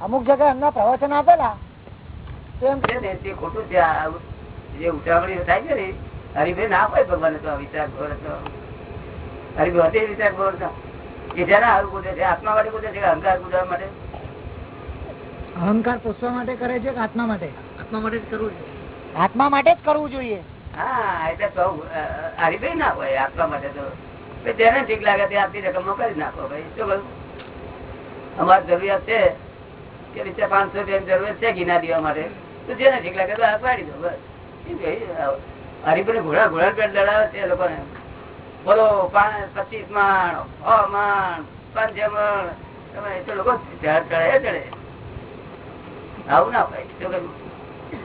અમુક જગ્યાએ એમના પ્રવચન આપેલા. તેમ છે ને તે ખોટું છે જે ઉતાવળી થાય છે ને હરિભાઈ ના હોય ભગવાન તો વિચાર ઘોર હતો હરિભાઈ હતી વિચાર ઘોર હતો એ જરા હારું કૂદે છે આત્મા માટે કૂદે છે અહંકાર કૂદવા માટે? અહંકાર પોષવા માટે કરે છે કે આત્મા માટે? આત્મા માટે જ કરવું જોઈએ. આત્મા માટે જ કરવું જોઈએ. હા એટલે કહું હરિભાઈ ના હોય આત્મા માટે તો. જેને ઠીક લાગે તે આપી રકમ મોકલી નાખો ભાઈ. શું કહ્યું? અમારી જરૂરિયાત છે. કે રીતે પાંચસો જરૂરિયાત છે ગીના દેવા માટે? તો જેને ઠીક લાગે તો પાડી દો બસ. હરિભાઈ ઘોડા ઘોડા પેટ લડાવે છે લોકોને. બોલો પચીસ માણ માણ પાંચ મણ. એ તો લોકો ચડે ચડે. આવું ના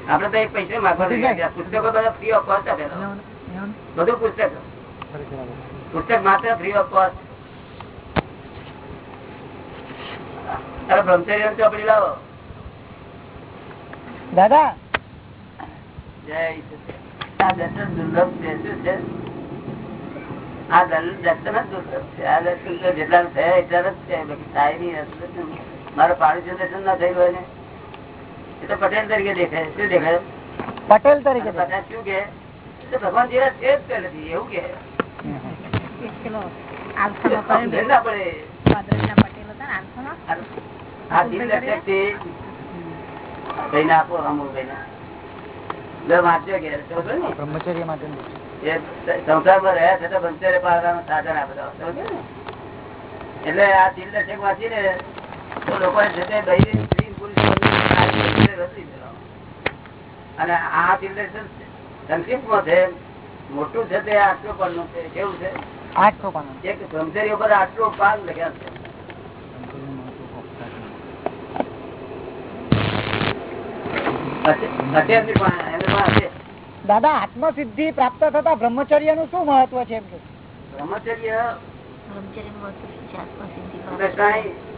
આપડે તો એક પૈસા માગવા. પુસ્તકો બધા ફ્રી ઓફ કોસ્ટ આપેલા બધું પુસ્તક. પુસ્તક માત્ર ફ્રી ઓફ કોસ્ટ થાય નહીં આ દર્શન. મારો પાડોશી દર્શન ના થયું હોય ને? એ તો પટેલ તરીકે દેખાય. શું દેખાય? પટેલ તરીકે શું કે ભગવાન જેવા છે જ પહેલેથી એવું કે પટેલ હતા ને આ દર્શકથી આપો અમુક ને? બ્રહ્મચર્ય માટે સંસારમાં રહ્યા છતાં બ્રહ્મચર્ય પાડવાનું સાધન આપે તો. સમજો ને? એટલે આ દિલ દર્શક તો લોકો છે તે દેવાનું. અને આ દિલ દર્શન સંક્ષિપ્તમાં છે મોટું છે તે આટલું પણ છે કેવું છે આઠસો પણ એક બ્રહ્મચર્ય ઉપર આટલો પાન લખ્યા છે અત્યારની પણ એમને પણ હશે. દાદા આત્મસિદ્ધિ પ્રાપ્ત થતા બ્રહ્મચર્યનું શું મહત્વ છે એમ કે? બ્રહ્મચર્ય?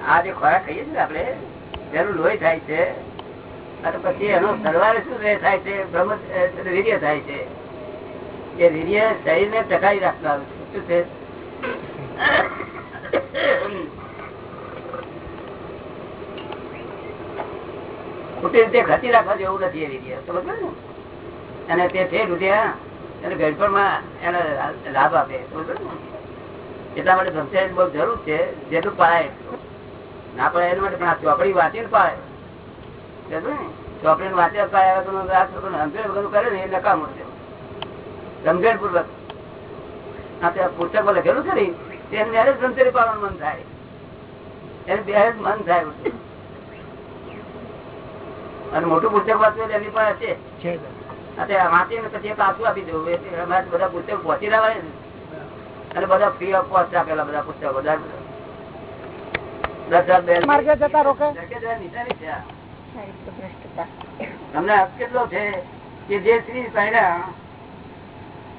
આ જે ખોરાક ખાઈએ છીએ ને લોહી થાય છે અને પછી એનો સરવાળે શું થાય છે? બ્રહ્મ વીર્ય થાય છે. એ વીર્ય શરીરને ટકાવી રાખનારું છે શું છે? ખોટી રીતે ખસી રાખવા જેવું નથી એવી અને તે છે ત્યાં એને ગણપણમાં એને લાભ આપે. એટલા માટે સંસ્થા બહુ જરૂર છે જેટલું પાળાય ના પડે એના માટે પણ આ ચોપડી વાંચીને પાળે ચોપડી વાંચે આ સમજણ વગરનું કરે ને, એ નકામું છે. સમજણ પૂર્વક આ તે પુસ્તકમાં લખેલું છે ને તેને ત્યારે બ્રહ્મચર્ય પાળવાનું મન થાય. એને બે મન થાય. અને મોટું પુસ્તક વાંચવું એની પણ છે. છે. આ તે વાંચીને પછી પાછું આપી દેવું બધા પુસ્તક પહોંચી રહેવા ને. અને બધા ફ્રી ઓફ કોસ્ટ આપેલા બધા પુસ્તકો બધા દસ હજાર બે માર્ગે જતા રોકે? જગ્યા જરા નિશાની છે આ. ચારિત્ર ભ્રષ્ટતા તમને હક કેટલો છે કે જે સ્ત્રી પહેલા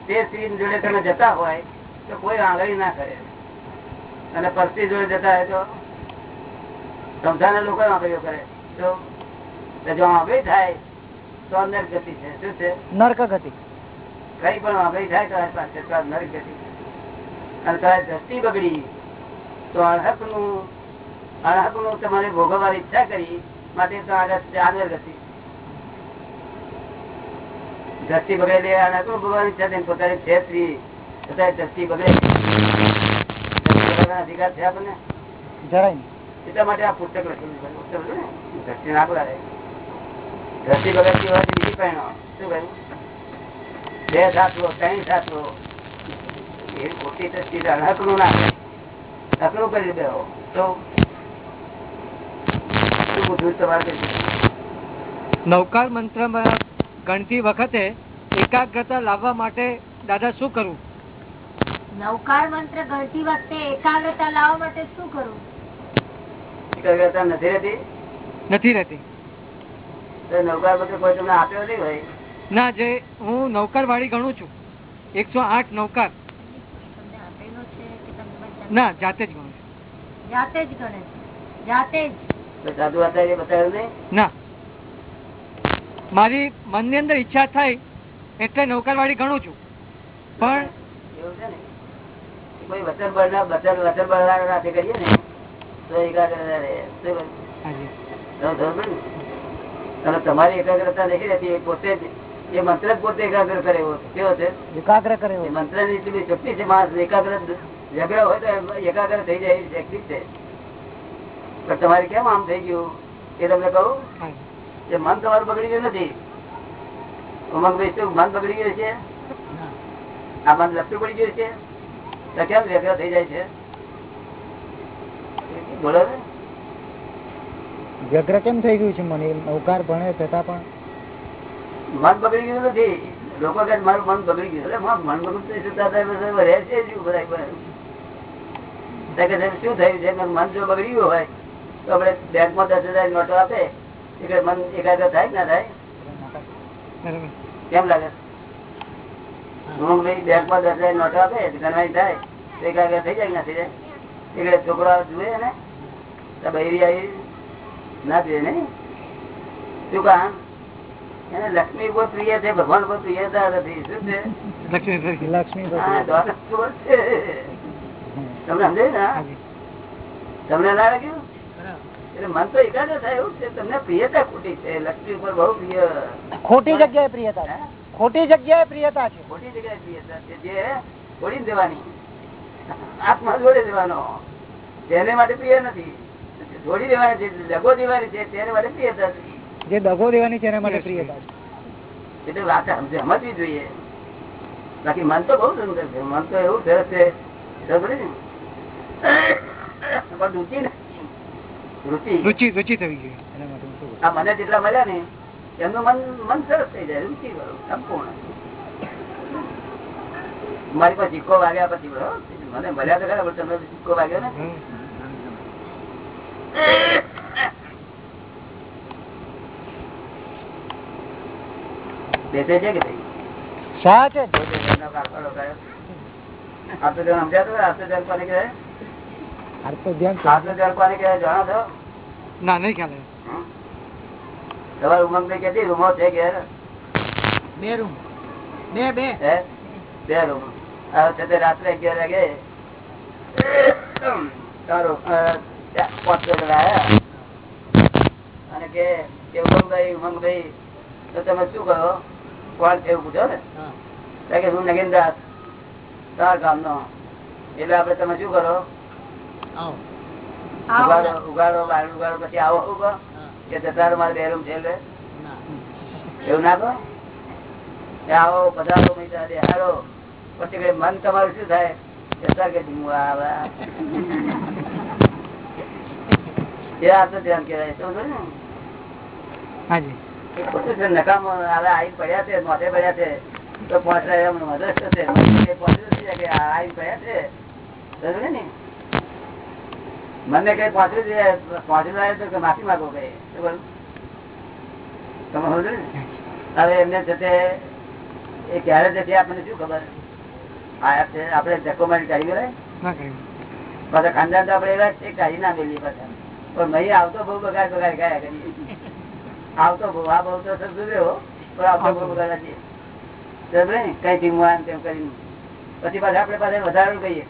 તે સ્ત્રી જોડે તમે જતા હોય તો કોઈ આંગળી ના કરે. અને પસ્તી જોડે જતા હોય તો સંસારના લોકો આંગળીઓ કરે. તો જો આંગળી થાય તો અંદર ગતિ છે. શું છે? નર્ક ગતિ. કઈ પણ આંગળી થાય તો નરક ગતિ અને તારે દ્રષ્ટિ બગડી તો અણહકનું અણહકનું તમારે ભોગવવાની ઈચ્છા કરી માટે તો આગળ ગતિ દ્રષ્ટિ બગડેલી અણહકનું ભોગવવાની ઈચ્છા થઈને પોતાની છે સ્ત્રી દ્રષ્ટિ બગડે. અધિકાર છે આપણને? જરાય. એટલા માટે આ પુસ્તક લખ્યું છે. પુસ્તક દ્રષ્ટિ બગડતી હોય બીજી પહેણો શું કહ્યું બે સાતવો ત્રણ સાતવો એ ખોટી દ્રષ્ટિ હકનું ના હકનું કરી દેવો તો નૌકાર મંત્રમાં ગણતી વખતે એકાગ્રતા લાવવા માટે દાદા શું કરવું નૌકાર મંત્ર ગણતી વખતે એકાગ્રતા લાવવા માટે શું કરવું એકાગ્રતા નથી રહેતી? નથી રહેતી. નૌકાર બધું કોઈ તમને આપ્યો નહીં હોય ના જે હું નૌકાર વાળી ગણું છું. એકસો આઠ નૌકાર. ના જાતે જ ગણું છું. જાતે જ ગણે જાતે જ. સાધુ આચાર્ય બતાવ્યું નહીં? ના. મારી મનની અંદર ઈચ્છા થાય એટલે નૌકાર વાળી ગણું છું. પણ એવું છે ને? કોઈ વચન બળના વચન વચન બળના સાથે કરીએ ને તો એકાગ્રતા અને તમારી એકાગ્રતા નથી રહેતી એ પોતે જ એ મંત્ર જ પોતે એકાગ્ર કરે એવો કેવો છે? એકાગ્ર કરે મંત્રની એટલી શક્તિ છે માણસ એકાગ્ર ઝઘડા હોય તો એકાગ્ર થઈ જાય એવી શક્તિ છે. પણ તમારે કેમ આમ થઈ ગયું? એ તમને કહું? કે મન તમારું બગડી ગયું નથી. ઉમંગભાઈ શું મન બગડી ગયું છે? આ મન લપટું પડી ગયું છે? તો કેમ ઝઘડા થઈ જાય છે? બોલો ને. વ્યગ્ર કેમ થઈ ગયું છે મને? નૌકાર ભણે છતાં પણ. મન બગડી ગયું નથી લોકો કહે મારું મન બગડી ગયું. મન બગડતું શું થયું છે? મન જો બગડી ગયું હોય તો આપડે બેંકમાં દસ હજાર નોટો આપે. એટલે મન એકાગ્ર થાય ના થાય? કેમ લાગે? હું ભાઈ બેંકમાં દસ હજાર નોટો આપે ગણવાની થાય. એકાગ્ર થઈ જાય ના થઈ જાય? એટલે છોકરા જુએ ને બૈરી આવી ના જોઈએ ને? શું કામ? એને લક્ષ્મી બહુ પ્રિય છે ભગવાન બહુ પ્રિયતા નથી શું છે? લક્ષ્મી લક્ષ્મી. તમને સમજાય ને? તમને ના લાગ્યું? એટલે મન તો એકાદ થાય એવું છે. તમને પ્રિયતા ખોટી છે. લક્ષ્મી ઉપર બહુ પ્રિય. ખોટી જગ્યાએ પ્રિયતા છે. ખોટી જગ્યાએ પ્રિયતા છે. ખોટી જગ્યાએ પ્રિયતા છે. જે છોડી દેવાની. આત્મા જોડી દેવાનો. તેને માટે પ્રિય નથી. જોડી દેવાની છે લગો દેવાની છે તેને માટે પ્રિયતા જે દગો દેવાની છે એના માટે પ્રિયતા એટલે વાત સમજવી જોઈએ. બાકી મન તો બહુ સુંદર છે મન તો એવું સરસ છે રુચિ ને? રુચિ રુચિ. રુચિ થઈ ગઈ? આ મને જેટલા મળ્યા ને એમનું મન મન સરસ થઈ જાય રુચિ વાળું સંપૂર્ણ. મારી પાસે સિક્કો વાગ્યા પછી મને મળ્યા તો ખરા પણ તમને સિક્કો વાગ્યો ને. બેસે છે કે ભાઈ શા છે એમનો કારખાનો કયો? આટલું ધ્યાન સમજાતું હોય? આટલું ધ્યાન કોને કહેવાય? આર્થ ધ્યાન છે. આટલું ધ્યાન કોને કહેવાય જાણો છો ના નહીં ખ્યાલ આવ્યો. હમ? તમારે ઉમંગ ને કેટલી રૂમો છે ઘેર બે રૂમ બે બે હે? બે રૂમ આ વખતે રાત્રે અગિયાર વાગે અને કે તો તમે શું કહો? કોણ છે એવું પૂછો ને? કે હું નગીનદાસ તાર એટલે આપડે તમે શું કરો? ઉગાડો ઉગાડો બહાર ઉગાડો પછી આવો શું કે જતા મારે બે રૂમ છે એટલે. એવું ના કહો? આવો પધારો મહિના હારો પછી મન તમારું શું થાય? જતા કે એ આ ધ્યાન કહેવાય સમજો ને નકામો હવે આઈ પડ્યા છે મોઢે પડ્યા છે. તો પહોંચરા એમ મદદ થશે મને પહોંચ્યું નથી કે આ આઈ પડ્યા છે? સમજ્યો ને? મને કઈ પહોંચ્યું છે? પહોંચેલું આવે તો માફી માંગો કઈ? તમે સમજો ને? હવે એમને જતે એ ક્યારે જતી આપણને શું ખબર? આપણે ધક્કો મારી કાઢી ગયેલા પાછા ખાનદાન તો આપડે એવા છે કાઢી ના મેલી પાછા. પણ નહીં આવતો બહુ બગાડ બગાડ ગયા કરી આવતો બહુ, આ બહુ તો સમજુ રહ્યો પણ આવતો બહુ બગાડ ને, કઈ ધીમવાન તેમ કરીને. પછી પાછા આપણે પાસે વધારો કહીએ.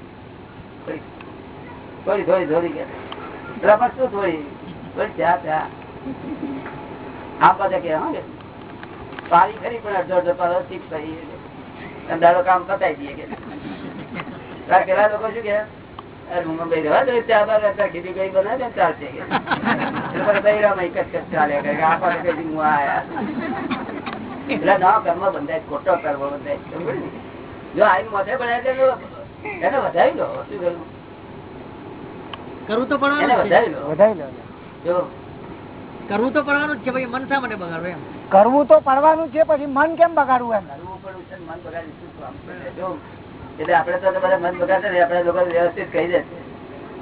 થોડી થોડી થોડી કે. રમત શું થોડી? થોડી ત્યાં ત્યાં આમ પાછા કે પારી ખરી, પણ અડધો અડધો પાછો ટીપ કરી. દાડો કામ પતાવી દઈએ કે. પેલા લોકો શું કે? પછી ખોટો ને? જો આઈને મોઢે બનાવે એને વધારી લો શું કરું? કરવું તો પડવાનું જ છે. વધારી લો. જો. કરવું તો પડવાનું જ છે ભાઈ મન શા માટે બગાડવું એમ? કરવું તો પડવાનું છે પછી મન કેમ બગાડવું એમ? કરવું પડવું છે મન બગાડી શું કામ જો એટલે આપડે તો બધા મન બગાડે ને આપડે લોકો વ્યવસ્થિત કહી દે.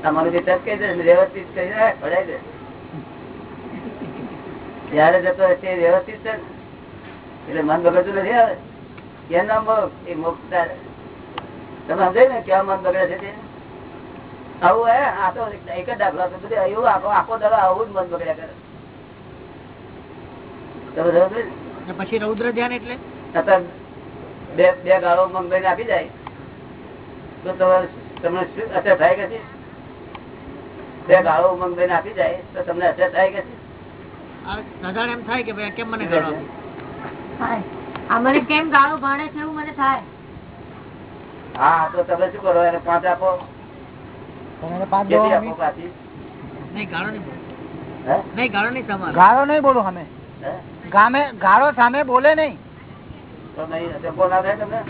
તમારું જે તક કહી દે વ્યવસ્થિત કહી દે પડાય દે. ત્યારે જતો હશે વ્યવસ્થિત છે એટલે મન બગડતું નથી આવે કેમ નામ એ મોક્ષ તમે સમજાય ને કેવા મન બગડે છે તે? આવું હે આ તો એક જ દાખલો બધું એવું આખો આખો દાડો આવું જ મન બગડ્યા કરે. તમે સમજો પછી રૌદ્ર ધ્યાન એટલે બે બે ગાળો મંગાઈને આપી જાય. તો તમારે તમને શું અસર થાય કે છે? બે ગાળો ઉમંગ બેન આપી જાય તો તમને અસર થાય કે આ એમ થાય કે કેમ મને ગાળો આપી? થાય. આ મને કેમ ગાળો ભાડે છે એવું મને થાય હા તો તમે શું કરો એને પાંચ આપો ગાળો નહીં બોલો. હે? નહીં ગાળો નહીં તમારો ગાળો નહીં બોલો અમે ગામે ગાળો સામે બોલે નહીં તો નહીં થાય તમને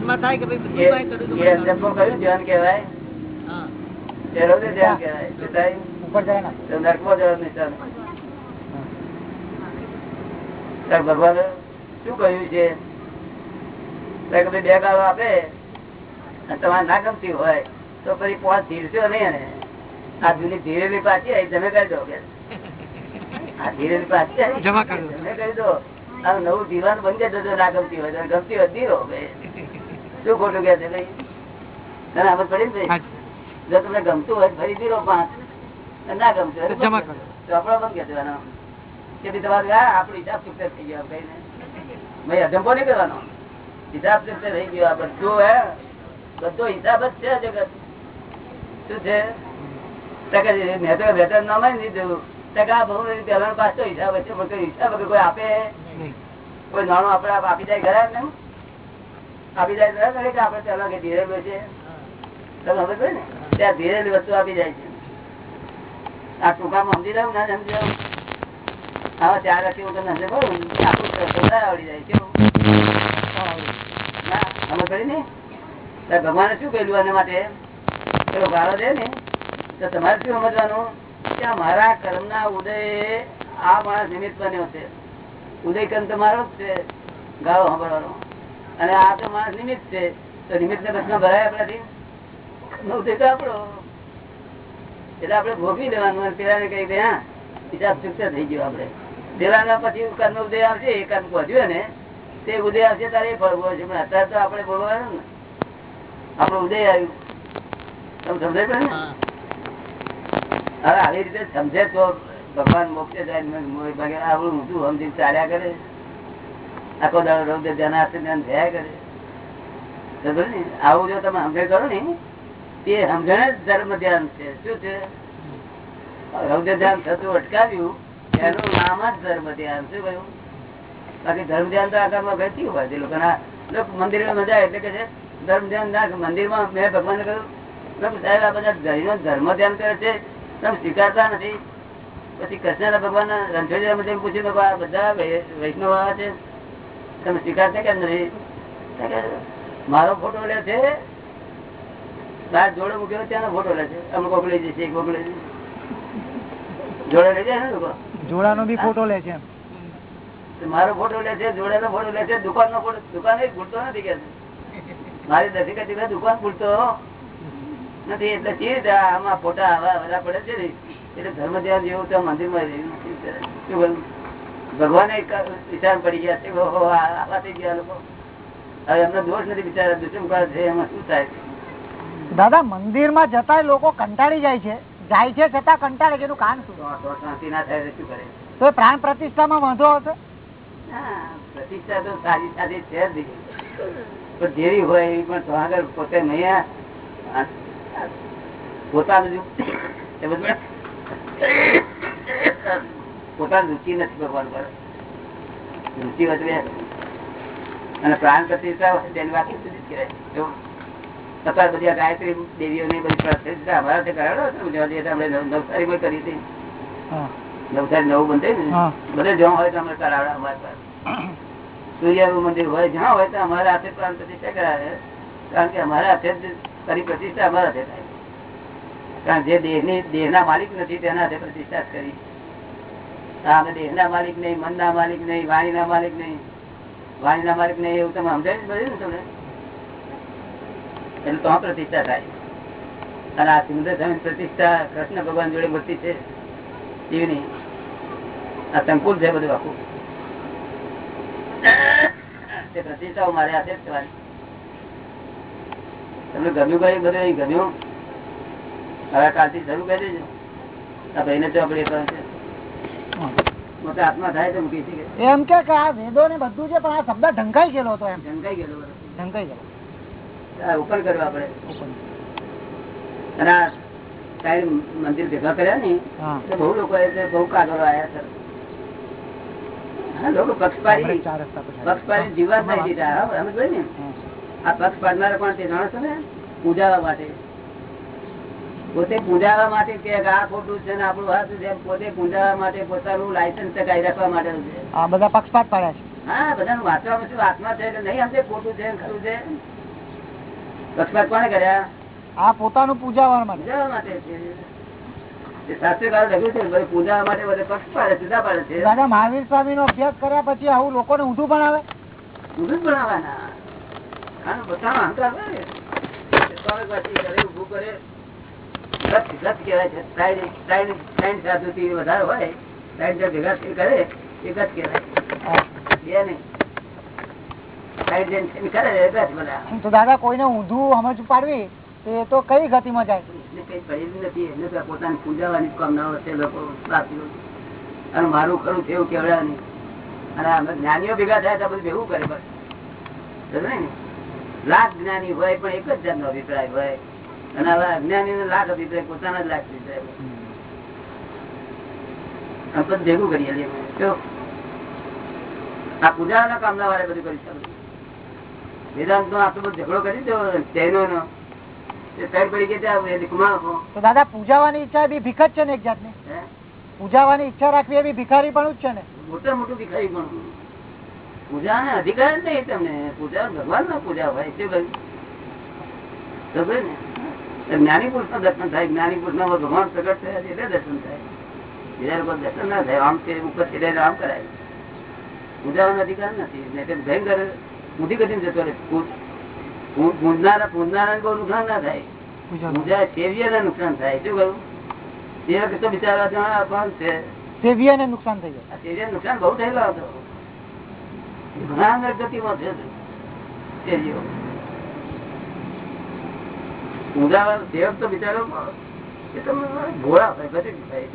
મનમાં થાય કે ભાઈ બધું બધી વાત કરું તો એ મને કયું ધ્યાન કહેવાય. ધ્યાન કહેવાય ઉપર જાય ને નરકમાં જવાનું નિશાન ભગવાને શું કહ્યું છે? બે ગાળો આપે તમારે ના ગમતી હોય તો પછી પાંચ ધીરશો નહીં અને આ જૂની ધીરેલી પાછી આવી તમે કરી દો કે. આ ધીરેલી પાછી. તમે કરી દો. આ નવું જીવન બંધ જજો ના ગમતી હોય તો ગમતી હોય ધીરો ભાઈ શું ખોટું કે છે તને આમ પડી. જો તમને ગમતું હોય ફરી ધીરો પાંચ. ના ગમતું જમા કરો. તો આપણો બંધ દેવાનો કે આપણો હિસાબ ચૂકતે થઈ ગયો કઈ નહીં કરવાનો? હિસાબ ચૂકતે થઈ ગયો. બધું હે બધો હિસાબ જ છે જગત. શું છે? ટકા મેં તો વેતન ના માની દીધું. ટકા બહુ પેલા પાછો હિસાબ છે પણ કોઈ હિસાબ કોઈ આપે? કોઈ નાણું આપડે આપી જાય ઘરે ને આપી જાય કે આપડે પેલા કે ધીરે ને? ત્યાં છે. ના ના ને? ભગવાને શું કહ્યું આના માટે? પેલો ગાળો દે ને, તો તમારે શું સમજવાનું? કે મારા મારા કર્મના ઉદય આ માણસ નિમિત્ત બન્યો છે. ઉદય કર્મ તમારો જ છે. ગાળો સાંભળવાનો. અને આ તો માણસ નિમિત્ત છે. તો નિમિત્ત ને પ્રશ્ન ભરાય આપણાથી? ઉદય આપણો. એટલે આપડે ભોગવી દેવાનું. પેલા ને કઈ ગયા હિસાબ ચૂકતે થઈ ગયો આપડે દેવાના પછી કર્મ ઉદય આવશે એ કર્મ વધ્યો ને તે ઉદય આવશે તારે એ ફળ ભોગવશે પણ અત્યારે તો આપણે ભોગવવાનું ને. આપડે ઉદય આવ્યું. તમે સમજાય પડે ને? હા. હવે આવી રીતે સમજે તો ભગવાન મોક્ષે જાય આપણું ઊંધું સમજી ચાલ્યા કરે. આખો દાડો રોગ ધ્યાન હાથે ધ્યાન થયા કરે. આવું જો તમે સમજણ કરો ને તે સમજણ જ ધર્મ ધ્યાન છે. શું છે? રૌદ્ર ધ્યાન થતું અટકાવ્યું, એનું નામ જ ધર્મ ધ્યાન. શું કહ્યું? બાકી ધર્મ ધ્યાન તો આકારમાં ગતિ હોય. છે લોકોના, લોકો મંદિરમાં મજા એટલે કે છે, ધર્મ ધ્યાન ના મંદિરમાં મેં ભગવાન કહ્યું મેં સાહેબ, આ બધા જૈનો ધર્મ ધ્યાન કરે છે. તમે સ્વીકારતા નથી. પછી કૃષ્ણ ભગવાન રણછોડજી પૂછ્યું બધા વૈષ્ણવ આવા છે. તમે સ્વીકારશે કેમ નથી મારો ફોટો લે છે બાર જોડે મૂક્યો ત્યાંનો ફોટો લે છે. અમુક કોક લઈ જશે કોક લઈ જોડે લઈ જાય ને લોકો? જોડાનો બી ફોટો લે છે મારો ફોટો લે છે જોડેનો ફોટો લે છે દુકાન નો ફોટો દુકાન ભૂલતો નથી કે મારી દસી કચી દુકાન ભૂલતો નથી એટલે કેવી રીતે આમાં ફોટા આવા બધા પડે છે ને. એટલે ધર્મ ધ્યાન જેવું ત્યાં મંદિરમાં રહ્યું નથી. શું? ભગવાને વિચાર પડી ગયા છે આવા થઈ ગયા લોકો. હવે એમનો દોષ નથી બિચારા દુષ્મકાર છે એમાં શું થાય છે? દાદા મંદિરમાં જતા લોકો કંટાળી જાય છે. જાય છે છતાં કંટાળે કે એનું કારણ શું? ના થાય શું કરે? તો પ્રાણ પ્રતિષ્ઠા માં વાંધો હતો હા, પ્રતિષ્ઠા તો સારી સારી છે જ. પણ જેવી હોય એવી પણ તો આગળ પોતે નહીં પોતાનું એ બધું. પોતાની રુચિ નથી ભગવાન પર. રુચિ વધવે. અને પ્રાણ પ્રતિષ્ઠા તેની વાત સુધી જ કહેવાય? અત્યારે બધી ગાયત્રી દેવીઓની બધી પ્રતિષ્ઠા અમારાથી કરાવડો હતો ને જ્યાં આપણે નવ- નવસારીમાં કરી હતી. નવસારી નવું બંધ ને? બધે જ્યાં હોય તો અમે કરાવડા અમારી પાસે સૂર્યનું મંદિર હોય જ્યાં હોય તો અમારા હાથે પ્રાણ પ્રતિષ્ઠા કરાવે. કારણ કે અમારા હાથે જ કરી પ્રતિષ્ઠા અમારા હાથે થાય. કારણ જે દેહની દેહના માલિક નથી તેના હાથે પ્રતિષ્ઠા કરી. દેહના માલિક નહીં, મનના માલિક નહીં, વાણીના માલિક નહીં. વાણીના માલિક નહીં એવું તમે સમજાય બધું તમને? એટલે તો પ્રતિષ્ઠા થાય. આ સુંદર પ્રતિષ્ઠા કૃષ્ણ ભગવાન જોડે મૂર્તિ છે. જીવની આ સંકુલ છે બધું આખું. તે પ્રતિષ્ઠાઓ મારે આ કરવાની તમને ગમ્યું કઈ બધું અહીં? ગમ્યું? હવે કાલથી શરૂ કરી દેજો. આ ભાઈને ચોપડી પણ છે મોટા હાથમાં થાય તો મૂકી શકે એમ કે આ વેદો ને બધું છે પણ આ શબ્દ ઢંકાઈ ગયેલો હતો એમ. ઢંકાઈ ગયેલો ઢંકાઈ ગયેલો. ઓપન કરવા પડે. અને આ સાહેબ મંદિર ભેગા કર્યા ને તો બહુ લોકો બહુ કાગળો આવ્યા હા લોકો પર પક્ષપારી જીવવા થઈ દીધા હા, સમજ ને. આ પક્ષ પાડનારા કોણ તે જાણો છો ને? પૂજાવા માટે. પોતે પૂજાવા માટે કે આ ખોટું છે ને આપણું હાથું છે પોતે પૂજાવા માટે પોતાનું લાયસન્સ ચકાઈ રાખવા માટે છે. આ બધા પક્ષપાત પાડ્યા છે. હા બધાનું વાંચવામાં શું આત્મા છે કે નહીં સમજે ખોટું છે ખરું છે? પક્ષપાત કોને કર્યા? આ પોતાનું પૂજાવા માટે. પૂજાવા માટે છે. શાસ્ત્રકાર લખ્યું છે પૂજાવા માટે બધે પક્ષ પાડે જુદા પાડે છે. દાદા મહાવીર સ્વામી નો અભ્યાસ કર્યા પછી આવું લોકોને ઊંધું ભણાવે? ઊંધું ભણાવવાના પોતાનો અહંકાર કરે, ઊભું કરે. વધારે હોય સાઈડ ભેગા કરે એ ગત કહેવાય. બે ગત તો દાદા કોઈને ઊંધું સમજ પાડવી તો એ તો કઈ ગતિમાં જાય? એને નથી. એને તો પોતાની પૂજાવાની જ કામનાઓ છે લોકો અને મારું ખરું એવું કેવડાવે નહીં. અને જ્ઞાનીઓ ભેગા થાય તો બધું ભેગું કરે બસ. સમજે ને? લાખ જ્ઞાની હોય પણ એક જ જાતનો અભિપ્રાય હોય. અને હવે અજ્ઞાની લાખ અભિપ્રાય પોતાના જ લાખ અભિપ્રાય. આ બધું ભેગું કરીએ. શું? પૂજાના કામના વાળા બધું કરી શકું વેદાંત નો આટલો બધો ઝઘડો કરી દો જૈનો નો તે. તો દાદા પૂજાવાની ઈચ્છા બી ભીખ જ છે ને એક જાતની પૂજાવાની ઈચ્છા રાખવી એ બી ભિખારી પણ જ છે ને મોટા મોટું ભિખારી પણ પૂજા ને અધિકાર નહીં તમને પૂજા ભગવાન ના પૂજા હોય શું કહ્યું ને તો જ્ઞાની પુરુષનું દર્શન થાય. જ્ઞાની પુરુષ નો ભગવાન પ્રગટ થયા એટલે દર્શન થાય. બીજા લોકો દર્શન ના થાય. આમ છે ઉપર ચડે આમ કરાય. પૂજાવાનો અધિકાર નથી. ભયંકર ઊંધી ગતિમાં જતો રહે. પૂજનારા પૂજનારા બહુ નુકસાન ના થાય. પૂજા. સેવિયા ને નુકસાન થાય. શું સેવક તો બિચારા જણા છે? સેવિયા નુકસાન થઈ જાય. આ શરીરને નુકસાન બહુ થયેલો હતો. ઘણા ગતિમાં છે. શેરીઓ. ઊંધાવાળો સેવક તો બિચારો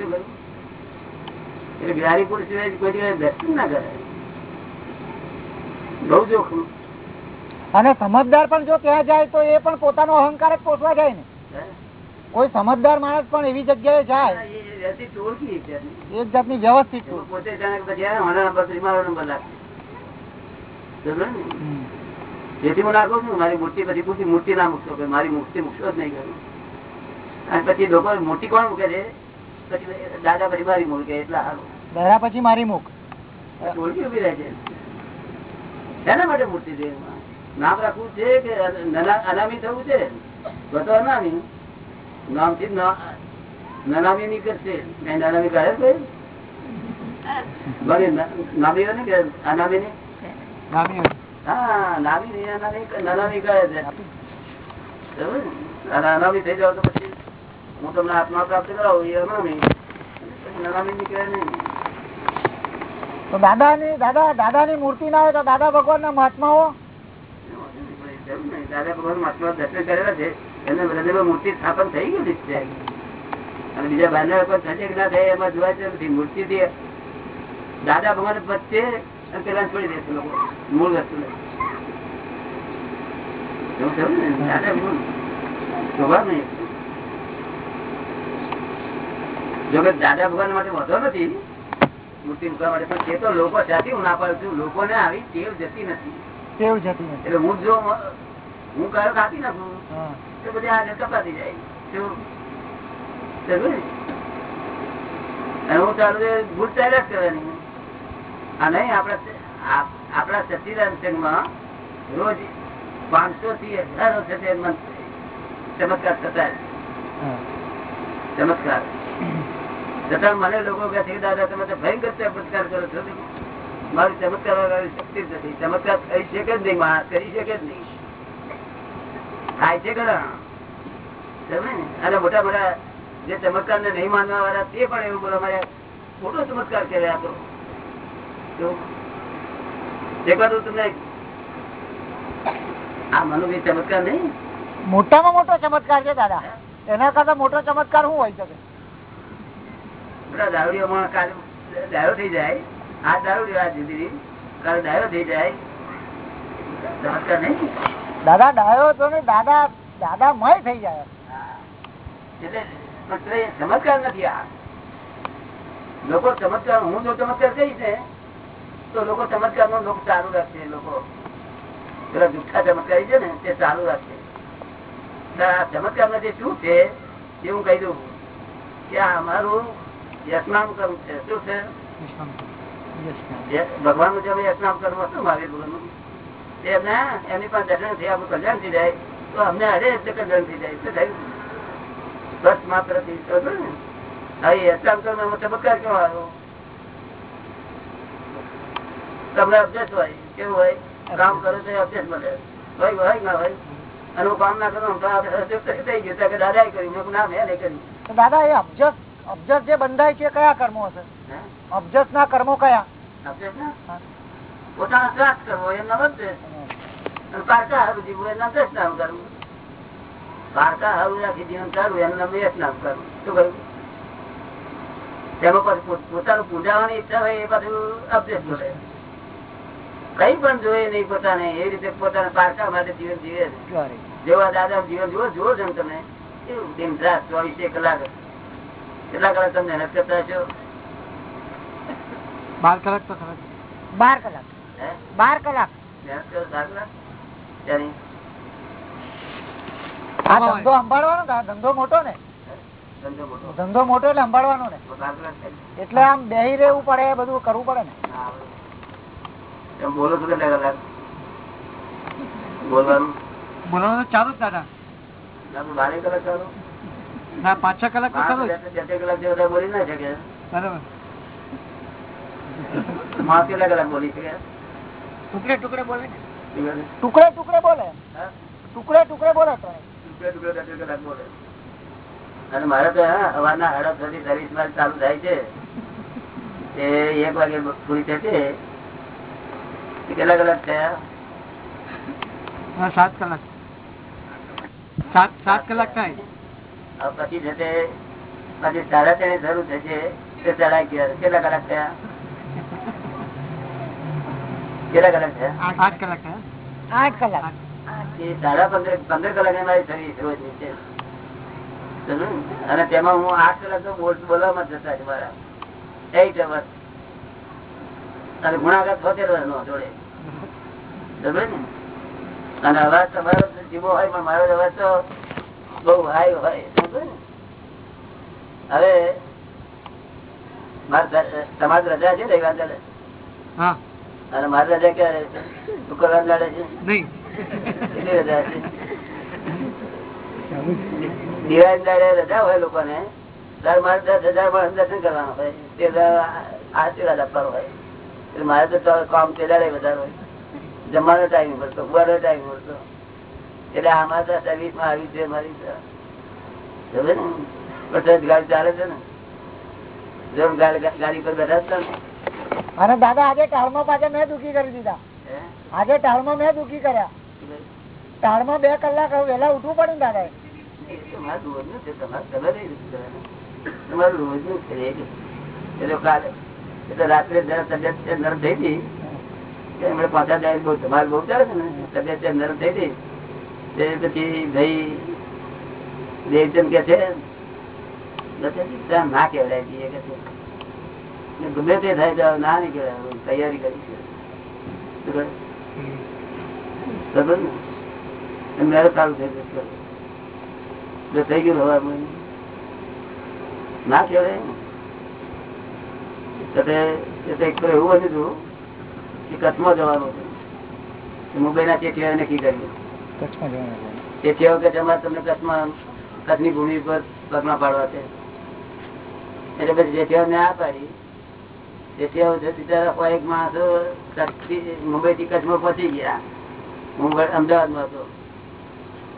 કરું એટલે બિહારી પુરુષ કોઈ દર્શન ના કરે. બહુ જોખમ. અને સમજદાર પણ જો ત્યાં જાય તો એ પણ પોતાનો અહંકાર જ પોસવા જાય ને. કોઈ સમજદાર માણસ પણ એવી જગ્યાએ જાય. એક જાતની. વ્યવસ્થિત પોતે જેથી હું નાખું છું મારી મૂર્તિ પછી પૂછી મૂર્તિ ના મૂકશો કે મારી મૂર્તિ મૂકશો જ નહીં કરું અને પછી લોકો મૂર્તિ કોણ મૂકે છે? પછી દાદા પછી મારી મૂકે એટલા સારું. દાદા પછી મારી મૂક. મૂર્તિ ઊભી રહે છે. શેના માટે મૂર્તિ છે? નામ રાખવું છે કે અનામી થવું છે? તો અનામી. નામથી ન- નનામી નીકળશે કઈ નનામી કહે છે? ન- નામી નહીં કે અનામી ને હા કહે છે. થઈ જાવ તો પછી તમને આત્મા પ્રાપ્ત કરાવું એ અનામી નનામી નીકળે નહીં. તો દાદા ની દાદા દાદા ની મૂર્તિ ના હોય તો દાદા ભગવાન ના મહાત્માઓ દાદા ભગવાન મહાત્મા દર્શન કરેલા છે. હૃદયમાં મૂર્તિ સ્થાપન થઈ ગયેલી છે. અને બીજા થશે ના થાય એમાં જોવા નથી. મૂર્તિ દાદા ભગવાન વચ્ચે પેલા છોડી દેશે લોકો. મૂળ વસ્તુ ને? જોકે દાદા ભગવાન માટે વધો નથી મૂર્તિ મૂકવા માટે પણ તે તો લોકો સાથે હું ના પાડું છું. લોકોને આવી ટેવ જતી નથી. તેવું જતી નથી. એટલે હું જો હું કયો કાપી નાખું. તો બધી આ કપાતી જાય. શું ને? હું ચાલુ ભૂલ ચાલ્યા જ કરવાની. નહીં આપણા આપ- આપણા સચિદાન સંઘમાં રોજ પાંચસો થી હજારો ચમત્કાર થતા ચમત્કાર. છતાં મને લોકો કહે છે કે દાદા તમે તો ભયંકર ચમત્કાર કરો છો. મારી ચમત્કાર વાળી શક્તિ જ નથી. ચમત્કાર થઈ શકે જ નહીં માણસ કરી શકે જ નહીં. થાય છે ખરા. અને મોટા મોટા જે ચમત્કાર ને નહીં માનવા વાળા તે પણ એવું બોલો મારે ખોટો ચમત્કાર કર્યા આ મોટામાં મોટો ચમત્કાર છે દાદા. એના કરતા મોટો ચમત્કાર શું હોય શકે? દારૂ થઈ જાય. આ દારૂ થઈ જાય. ચમત્કાર નહીં. દાદા ડાયો તો ને દાદા દાદા મય થઈ જાય. એટલે ચમત્કાર નથી આ. લોકો ચમત્કાર હું જો ચમત્કાર કહીશ ને. તો લોકો ચમત્કાર નો લોકો ચાલુ રાખશે લોકો પેલા જુઠ્ઠા ચમત્કારી છે ને તે ચાલુ રાખશે ચમત્કારમાં જે શું છે એ હું કહી દઉં કે આ અમારું યશનામ કરવું છે. શું છે? ભગવાનનું જે યશનામ કરવું હતું મહાવીર ભગવાનનું એમને એમની પાસે દર્શન થઈ આપણું કલ્યાણ થઈ જાય તો અમને અરે એટલે કલ્યાણ થઈ જાય. એટલે થયું? બસ માત્ર હવે યશનામ કરવા ચમત્કાર કેવો આવ્યો? તમને અભ્યાસ હોય કેવું હોય? કામ કરો તો અભ્યાસ મળે. હોય હોય ના હોય? અને હું કામ ના કરું થઈ ગયું. કે દાદા કર્યું. નામ ના મેં નહીં કર્યું. દાદા એ અબજસ અબજસ જે બંધાય છે કયા કર્મો હશે? અબજસ ના કર્મો કયા? પોતાનો શ્વાસ કરવો એમના ના અને પારકા હારું જીવવું એમના દસ નામ કરવું. પારકા હારું રાખી જીવન સારું એમના બે નામ કરવું. શું કહ્યું? તેમાં પોતાનું પૂજાવાની ઈચ્છા હોય એ પાછું અભ્યાસ બોલે કઈ પણ જોઈએ નહીં પોતાને એ રીતે પોતાના પારકા માટે જીવન જીવે છે. જેવા દાદા જીવન જુઓ જુઓ છો તમે દિન રાત ચોવીસે કલાક કેટલા કલાક તમે મહેનત કરતા છો બાર કલાક તો ખરા બાર કલાક. બાર કલાક. મહેનત કરો ધંધો સંભાળવાનો ધંધો મોટો ને. ધંધો મોટો. ધંધો મોટો એટલે સંભાળવાનો ને. એટલે આમ બેહી રહેવું પડે બધું કરવું પડે ને. હા. એમ બોલો છો કેટલા કલાક બોલવાનું? બોલવાનું ચાલુ જ દાદા. બારે કલાક ચાલુ. ના પાંચ છ કલાક ચાલુ જ. કલાક જે બોલી ના શકે. બરાબર. માણસ કેટલા કલાક બોલી શકે? ટુકડે ટુકડે બોલે. ટુકડે ટુકડે બોલે? ટુકડે ટુકડે બોલે ટુકડે ટુકડે કલાક બોલે. અને મારે તો હવાના સાડા સર્વિસ ચાલુ થાય છે. એક વાગે પૂરી થશે. કેટલા કલાક થયા સાત કલાક. સાત સાત કલાક થાય. પછી છે તે પછી સાડા ત્રણે શરૂ થશે તે સાડા અગિયાર કેટલા કલાક થયા? કેટલા કલાક થયા? આઠ કલાક. થાય આઠ કલાક. સાડા પંદર પંદર કલાક મારી સર્વિસ રોજની છે. અને તેમાં હું આઠ કલાક તો બોલાવવામાં બોલવામાં જ જતા છે મારા. એટ અવર્સ અને ગુણાકાર છોતેર વર્ષ નો જોડે. ને? અને અવાજ તમારો જીવો હોય પણ મારો અવાજ તો બહુ હાઈ હોય. સમજ્યું ને? હવે મારે તમારી રજા છે રવિવાર? દાડે અને મારી રજા ક્યારે? શુક્રવાર દાડે છે? કેટલી રજા છે? દિવાળી દાડે રજા હોય લોકોને ત્યારે મારે દસ હજાર દર્શન કરવાના હોય. તે આશીર્વાદ આપવાનો હોય. મારે તો કામ તે વધારે જમવાનો ટાઈમ મળતો ઉવાનો ટાઈમ પડતો એટલે આમાં તો સર્વિસમાં આવી છે મારી તો. ગાડી ચાલે છે ને? જેમ ગાડી ગાડી પર બેઠા હતા ને. અને દાદા આજે ટાળમાં પાછા મેં દુખી કરી દીધા. હે? આજે ટાળમાં મેં દુઃખી કર્યા. ટાળમાં બે કલાક વહેલા ઉઠવું પડે દાદા એ તો મારું રોજનું છે તમારે તમારું રોજનું છે એટલે એટલે રાત્રે જરા તબિયત નરમ થઈ હતી. એમણે પાછા જાય બહુ ધમાલ બહુ ચાલે છે ને. તબિયત નરમ થઈ હતી. તે પછી ભાઈ દેવચંદ કે છે ના કહેવડાય છીએ કે છે. ગમે તે થાય તો ના નહીં કહેવાય તૈયારી કરી? મેળ ચાલુ થઈ જશે થઈ ગયું હવા ના કહેવાય ને. એટલે એવું બધું હતું કે કચ્છમાં જવાનું હતું. મુંબઈ ના ચેઠિયાએ નક્કી કર્યું. કે તમારે તમને કચ્છમાં કચ્છની ભૂમિ પર પગલા પાડવા છે. એટલે પછી જેઠિયાઓ ને આ પાડી. બિચારા એક માણસો મુંબઈ થી કચ્છમાં પહોંચી ગયા. હું અમદાવાદમાં હતો.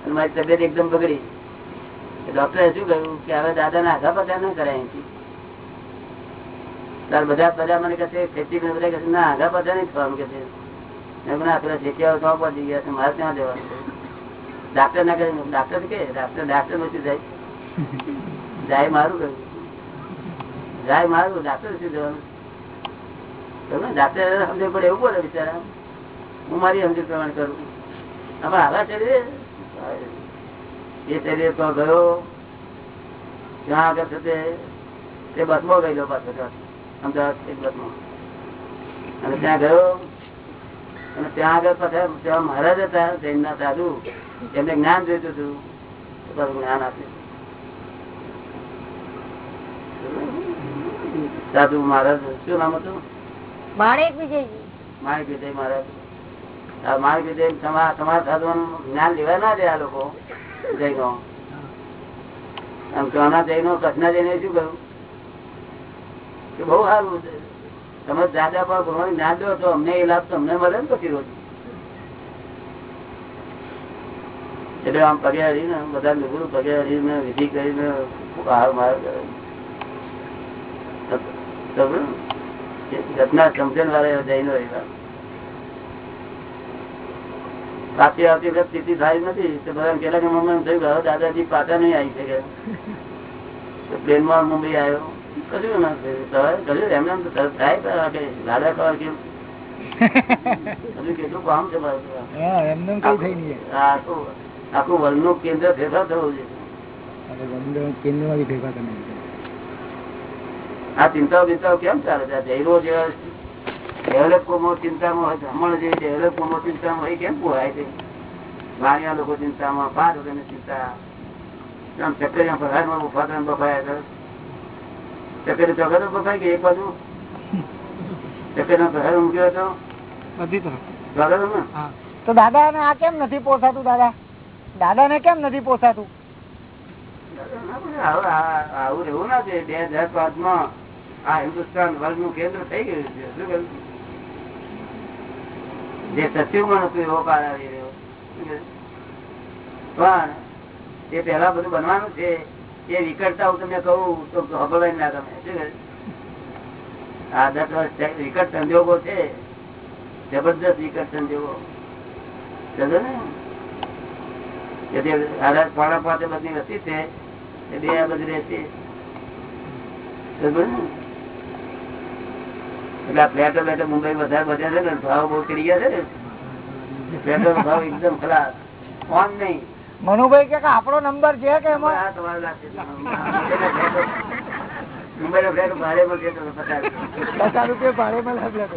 અને મારી તબિયત એકદમ બગડી. ડોક્ટરે શું કહ્યું? કે હવે દાદા ના આઘા પગા ના કરાય અહીંથી. તાર બધા બધા મને કહે ખેતી બધા કહે ના આઘા પગા નહીં થવાનું કે છે મારે ત્યાં જવાનું ડાક્ટર ના કહે ડાક્ટર કે? ડાક્ટર નથી જાય. જાય મારું કહ્યું જાય મારું ડાક્ટર શું જવાનું. ડાક્ટર સમજણ પડે, એવું બોલે બિચારા. હું મારી સમજણ પ્રમાણે કરું. આપણે આવા શરીરે એ શરીર તો ગયો. ત્યાં આગળ છે તે બસમાં ગયેલો પાછો. અમદાવાદ અને ત્યાં ગયો. અને ત્યાં આગળ પાછા ત્યાં મહારાજ હતા જૈનના સાધુ. એમને જ્ઞાન જોઈતું હતું. તો જ્ઞાન આપ્યું સાધુ મહારાજ શું નામ હતું? માણેક વિજયજી. માણેક વિજય મહારાજ. માણિક વિજય તમારા સાધુઓનું જ્ઞાન લેવા ના દે આ લોકો. જૈનો. આમ ત્યાંના જૈનો કચ્છના જઈને શું કહ્યું? કે બહુ સારું તમે દાદા પર ભગવાન જ્ઞાન દો તો અમને એ લાભ તમને મળે ને પછી રોજ. એટલે આમ પગે હરીને બધા લુગડું પગે હરીને વિધિ કરીને બહાર માર? ઘટના સમજણ વાળા જઈને એવા. પાછી આવતી વખત સ્થિતિ થાય નથી, તો બધા કેટલાક મમ્મી થયું દાદાજી પાછા નહીં આવી શકે. પ્લેનમાં મુંબઈ આવ્યો. કશું ના એમને એમ તો થાય કેટલું કામ છે આ આખું આખું વર્લ્ડનું કેન્દ્ર ફેરફાર થવું છે. કેન્દ્રમાંથી ભેગા તમે. આ ચિંતાઓ બિંતાઓ કેમ ચાલે છે? આ જૈનો જેવા ડેવલપ કોમો ચિંતામાં હોય બ્રાહ્મણ જેવી ડેવલપ કોમો ચિંતામાં હોય કેમ પોહાય છે? વાણિયા લોકો ચિંતામાં પાર વગરની ચિંતા. આમ ચક્કરિયા પગારમાં ઉફાતા બફાયા ગઈ એક બાજુ? હતો બધી તરફ. તો દાદા ને આ કેમ નથી પોસાતું દાદા? દાદા ને કેમ નથી પોસાતું? આવું રહેવું ના છે બે હજાર પાંચમાં આ હિન્દુસ્તાન વર્ગનું કેન્દ્ર થઈ ગયું છે. શું કહ્યું? જે સત્યુગમાં હતું એવો કાળ આવી રહ્યો. પણ એ પેલા બધું બનવાનું છે. એ વિકટતા હું તમને કહું, તો ખબર ના ગમે. આ દસ વર્ષ વિકટ સંજોગો છે. જબરદસ્ત વિકટ સંજોગો. પોણા બેટો મુંબઈ વધારે વધ્યા છે ને, ભાવ બહુ ચડી ગયા છે ને? ફ્લેટો ભાવ એકદમ ખલાસ. કોણ નહીં. મનુભાઈ કે આપણો નંબર છે કે એમાં? પચાસ રૂપિયા. ભાડે માં લાગ્યા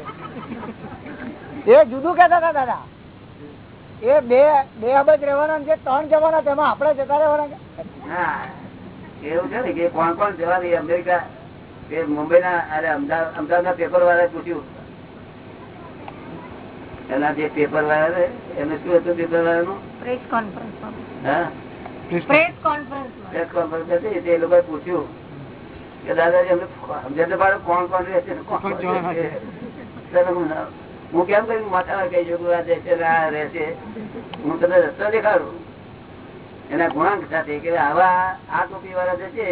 એ જુદું કેતા હતા દાદા. એ બે બે અબજ રહેવાના છે ત્રણ જવાના તેમાં આપડે જતા રહેવાના એવું છે ને કે કોણ કોણ જવાની અમેરિકા એ મુંબઈ ના અરે અમદાવાદ અમદાવાદ ના પેપર વાળા પૂછ્યું. એના જે પેપર વાળા છે એનું શું હતું પેપર વાળાનું પ્રેસ કોન્ફરન્સ પ્રેસ કોન્ફરન્સ હતી તે લોકોએ પૂછ્યું કે દાદાજી અમને સમજે પાડો કોણ કોણ રહે છે ને કોણ કોણ રહે છે? ત્યારે હું કેમ કરી માથા કહી છું આ રહે આ રહે હું તમને રસ્તો દેખાડું. એના ગુણાંક સાથે કે આવા આ ટોપી વાળા જશે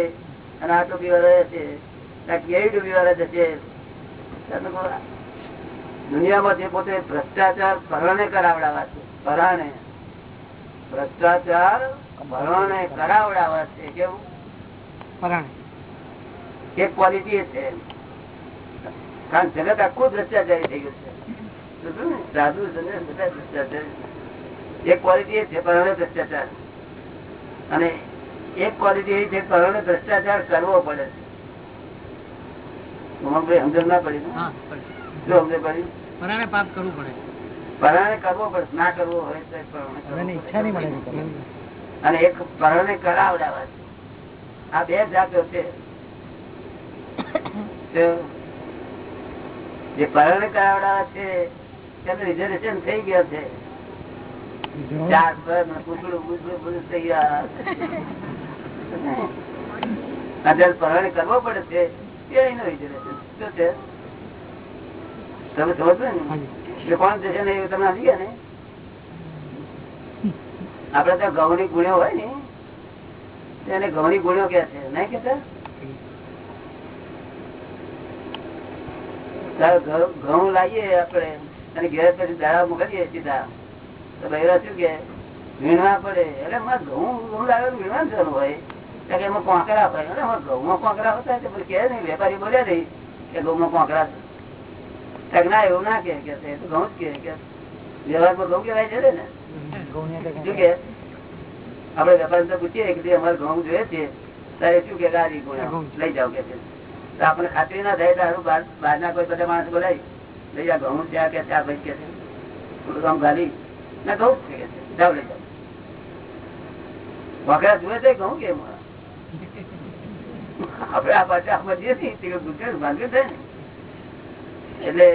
અને આ ટોપી વાળા જશે કેવી ટોપી વાળા જશે દુનિયામાં જે પોતે ભ્રષ્ટાચાર પરણે કરાવડાવા છે પરાણે ભ્રષ્ટાચાર પરણે કરાવડાવા છે કેવું? ક્વોલિટી એ છે. કારણ જગત આખું ભ્રષ્ટાચારી થઈ ગયું છે? સાધુ સંન્યાસ બધા ભ્રષ્ટાચારી. એક ક્વોલિટી એ છે પરણે ભ્રષ્ટાચાર. અને એક ક્વોલિટી એ છે પરણે ભ્રષ્ટાચાર કરવો પડે છે. સમજણ ના પડી સમજણ પડી? પરાણે પાપ કરવું પડે. પરણે કરવો પડે ના કરવો હોય તો પરણે કરવો મને પડે. ઈચ્છા નહીં મળે છે કરવાની. અને એક પરણે કરાવડાવા. આ બે જાતો છે. જે પરણે કરાવડાવા છે તેનું રિઝર્વેશન થઈ ગયો છે. ચાર પર ને કૂતરું બૂતરું થઈ ગયા. અત્યારે પરણે કરવો પડે છે એનું રિઝર્વેશન શું છે? તમે સમજો ને? ને ને? આપડે ત્યાં ઘઉંની ગુણ્યો હોય ને તેને ઘઉંની ગુણ્યો કે છે. નહીં કેતા ઘઉં- ઘઉં લાવીએ આપડે અને ઘેર પછી દાડા મોકલીએ સીધા. તો બૈરા શું કે વીણવા પડે. એટલે મારે ઘઉં ઘઉં લાવે વીણવાનું જરૂર હોય. કે એમાં કોંકરા હોય. એટલે ઘઉં માં કોંકરા હોતા કે વેપારી બોલ્યા નહીં કે ઘઉંમાં કોંકરા તો એવું ના કે ઘઉં જ કે વ્યવહારમાં ઘઉં કેવાય છે ને? શું કે આપડે વેપાર તો પૂછીએ કે અમારે ઘઉં જોઈએ છે. તારે શું કે? ગાડી લઈ જાવ કે આપણને ખાતરી ના થાય તારું બહાર ના કોઈ બધા માણસ બોલાય. લઈ જા ઘઉં ત્યાં કે ત્યાં ભાઈ કે છે. થોડું કામ ગાડી ના ઘઉં કે છે. જાવ લઈ જાવ વગેરે જુએ છે ઘઉં કે આપડે આ પાછા સમજીએ છીએ. ગુજરાત ભાગ્યું થાય ને? એટલે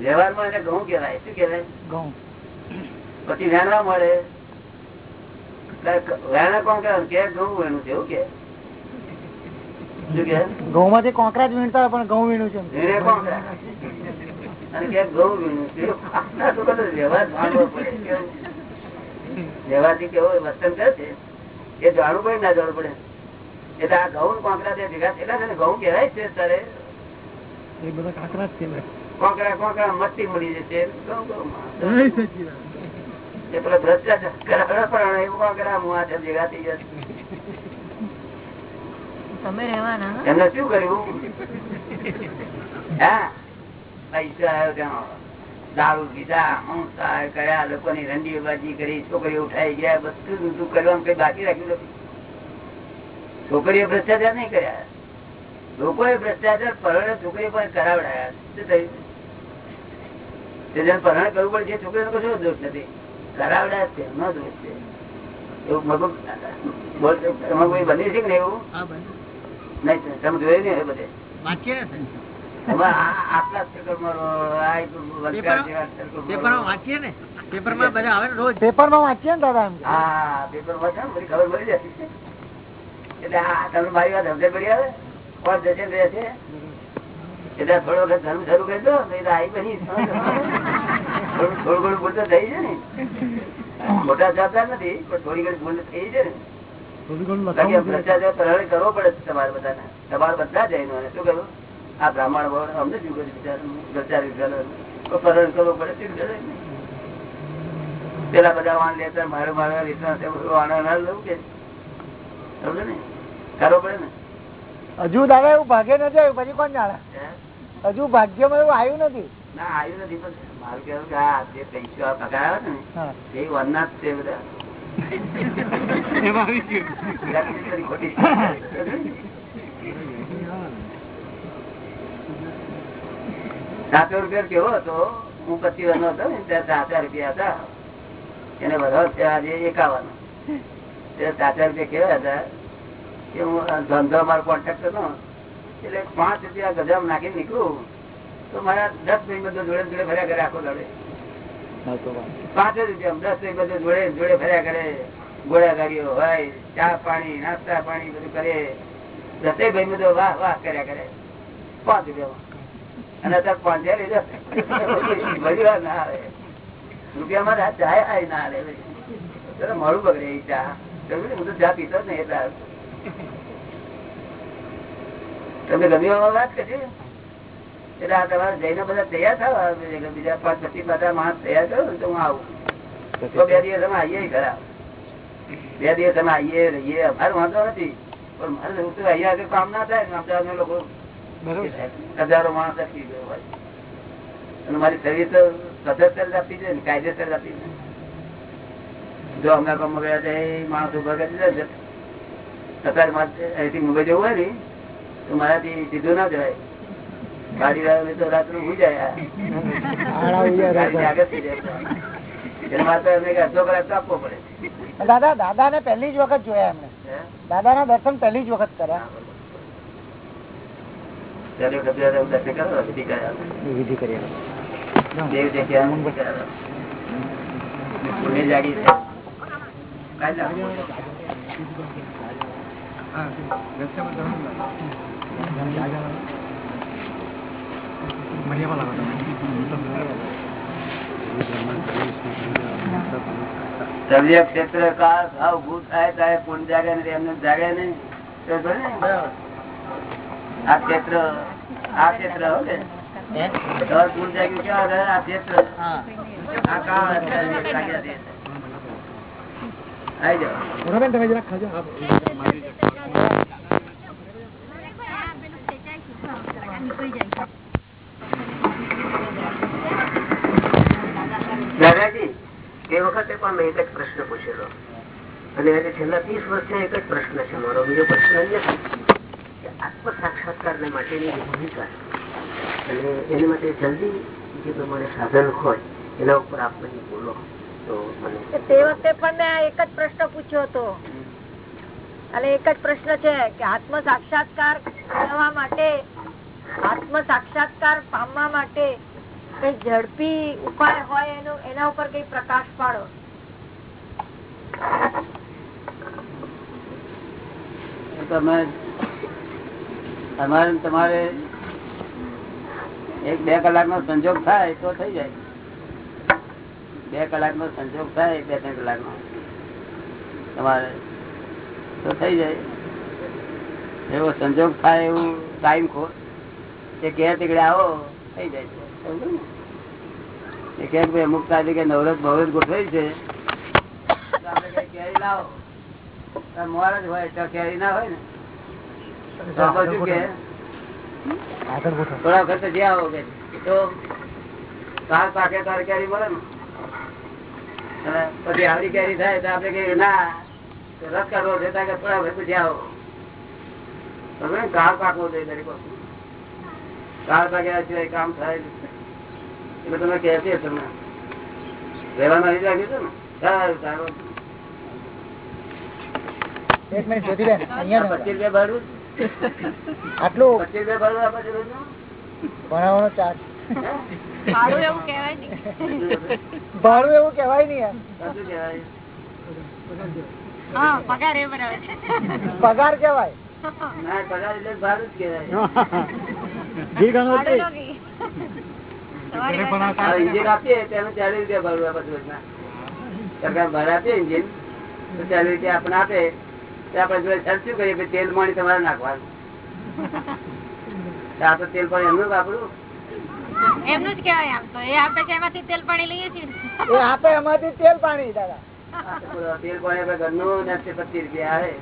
વ્યવહારમાં એને ઘઉં કેવાય શું કેવાય ઘઉં. પછી વેણવા મળે. વેણા કોણ કે ઘઉં વેણું છે એવું કે ઘઉં માંથી કોકરા જ વીણતા પણ ઘઉં વીણું છે વીણે વીણું કેવું? વ્યવહારથી કેવો વર્તન કરે છે? એ જાણવું પડે ના જાણવું પડે. એટલે આ ઘઉં કોંકરા ભેગા થયેલા છે ને ઘઉં કેવાય છે તારે એ બધા કાંકરા જ કોકરા કોંકરા મસ્તી મળી જશે તમે રહેવાના એમને શું કર્યું? હા. પૈસા આવ્યો ત્યાં. દારૂ પીધા હિંસા કર્યા લોકોની રંડીબાજી કરી છોકરીઓ ઉઠાઈ ગયા બધું કરવાનું કઈ બાકી રાખ્યું નથી. છોકરીઓ ભ્રષ્ટાચાર નહીં કર્યા. લોકોએ ભ્રષ્ટાચાર પરણે છોકરીઓ પણ કરાવડાયા. શું થયું? પરણે કરવું પડે છે છોકરીનો કશો દોષ નથી. કરાવડાયા દોષ છે. એવું મગજ કોઈ બન્યું છે એવું? નહીં તમે જોયું ને બધા? પેપરમાં વાંચીએ ને? દાદા હા પેપર વાંચો ખબર પડી જાય એટલે આ તમને મારી વાત સમજણ પડી આવે? કોણ જશે રહેશે એટલે થોડો વખત ધર્મ શરૂ કરી દો તો તો આવી બની થોડું થોડું ઘણું ભૂલ તો થઈ છે ને. મોટા જવાબદાર નથી પણ થોડી ઘણી ભૂલ થઈ છે ને. ભ્રષ્ટાચાર કરવો પડે તમારે બધાને. તમારે બધા જ શું કરું? આ બ્રાહ્મણ ભણ અમને શું કર્યું ભ્રષ્ટાચાર પ્રહરણ કરવો પડે પેલા બધા વાણ લેતા મારે મારે છે, વાણ લઉં કે? સમજો ને? કરવો પડે ને? હજુ દાદા એવું ભાગ્ય નથી આવ્યું પછી કોણ જાણે? હજુ ભાગ્યમાં એવું આવ્યું નથી. ના આવ્યું નથી પણ મારું કહેવું કે આ જે પૈસો પગાર આવે ને એ વનના છે બધા. એમાં આવી ગયું. બીજા કોઈ બધી ખોટી સાતસો રૂપિયા કેવો હતો? હું પચી વાનો હતો ને ત્યારે સાતસો રૂપિયા હતા. એને વધારો છે આજે એકાવાનો. સાતસો રૂપિયા કેવા હતા? કે હું ધંધો મારો કોન્ટ્રાક્ટ હતો. એટલે પાંચ રૂપિયા ગજામ નાખી નીકળું તો મારા દસ ભાઈ જોડે જોડે ફર્યા કરે આખો દડે. પાંચ જ રૂપિયા દસ ભાઈ બધો જોડે જોડે ફર્યા કરે. ગોળા ગાડીઓ હોય ચા પાણી નાસ્તા પાણી બધું કરે. દસે ભાઈ બધો વાહ વાહ કર્યા કરે. પાંચ રૂપિયામાં. અને અત્યારે પાંચે લીધા. બધી વાર ના આવે. રૂપિયામાં ચાય ના આવે મારું બગડે એ ચા? હું તો ચા પીતો જ નહીં એટલે તમે ગમી વાત કરશે એટલે આ તમારે જઈને બધા તૈયાર થવા બીજા પાંચ પચીસ બધા માણસ તૈયાર થયો તો હું આવું. તો બે દિવસ અમે આવીએ ખરા. બે દિવસ અમે આવીએ રહીએ અમારે વાંધો નથી. પણ મારે હું તો અહીંયા આગળ કામ ના થાય અમદાવાદ ના લોકો હજારો માણસ અટકી ગયો હોય. અને મારી સર્વિસ તો સદસ્તર જ આપી છે ને કાયદેસર જ આપી છે જો કામ ગયા માણસ ઊભા કરી દીધા અત્યારે મારે અહીંથી મુંબઈ જવું હોય ને તો મારાથી સીધું ના જવાય. ગાડી વાળા તો રાત્રે હું જાય દાદા દાદા ને પહેલી જ વખત જોયા એમને. દાદા ના દર્શન પહેલી જ વખત કર્યા. વિધિ કરી દ્રવ્ય ક્ષેત્ર કાળ ભાવ ભૂત થાય ત્યારે પુણ્ય જાગે ને એમને જાગે નહીં? આ ક્ષેત્ર આ ક્ષેત્ર હો કે? તમારું પુણ્ય જાગ્યું ક્યાં આ ક્ષેત્ર. આ કાળ અત્યારે જાગ્યા છે. તમે જરાક ખાજો. દાદાજી એ વખતે પણ મેં એક પ્રશ્ન પૂછેલો. અને છેલ્લા ત્રીસ વર્ષથી એક જ પ્રશ્ન છે મારો. બીજો પ્રશ્ન કે આત્મ સાક્ષાત્કારને માટેની ભૂમિકા અને એની માટે જલ્દી જે પ્રમાણે સાધન હોય એના ઉપર આપ મને બોલો. તો તે વખતે પણ મેં એક જ પ્રશ્ન પૂછ્યો હતો. અને એક જ પ્રશ્ન છે કે આત્મ સાક્ષાત્કાર કરવા માટે આત્મ સાક્ષાત્કાર પામવા માટે કઈ ઝડપી ઉપાય હોય એનો એના ઉપર કઈ પ્રકાશ પાડો? તમે તમારે તમારે એક બે કલાક નો સંજોગ થાય તો થઈ જાય. બે કલાક નો સંજોગ થાય બે ત્રણ કલાક નો તમારે તો થઈ જાય. એવો સંજોગ થાય એવું ટાઈમ ખો એ કે તીકડે આવો થઈ જાય છે. એ કે ભાઈ અમુક તારીખે નવરત બવરત ગોઠવાઈ છે. આપણે કેરી લાવો. મોર જ હોય તો કેરી ના હોય ને? તો આપણે કે? થોડા વખત પછી આવો કે. તો તાર પાકે તાર કેરી મળે ને? પછી આવડી કેરી થાય તો આપડે કહીએ ના રસ કાઢવો છે કે થોડા ભાઈ પછી આવો. તમે કાળ પાકવો જોઈએ દરેક વસ્તુ કાળ પાક્યા સિવાય કામ થાય એટલે તમે કહે છે તમને રહેવાનું છે ને? સારું સારું. એક મિનિટ જ્યોતિબેન અહીંયા પચીસ રૂપિયા ભાડું આટલું પચીસ રૂપિયા ભાડું આપે છે ભણાવવાનો ચાર્જ. સારું એવું કેવાય નહીં. ભાડું એવું કહેવાય નહીં એમ. શું કહેવાય. હા પગાર એ બરાબર પગાર કહેવાય. ના પગાર એટલે ભાડું જ કહેવાય. આ ઇન્જિન આપીએ તેનું ચાલીસ રૂપિયા ભાડું આપે. સરકાર ભાડા આપીએ ઇન્જિન તો ચાલીસ રૂપિયા આપણે આપે. આપણે શું કરીએ? તેલ પાણી તમારે નાખવાનું. આ તો તેલ પાણી એમનું વાપરું. એમનું જ કેવાય આમ તો. એ આપણે છે એમાંથી તેલ પાણી લઈએ છીએ. એ આપે એમાંથી તેલ પાણી દાદા. તેલ પાણી આપણે ઘરનું ને પચીસ રૂપિયા આવે.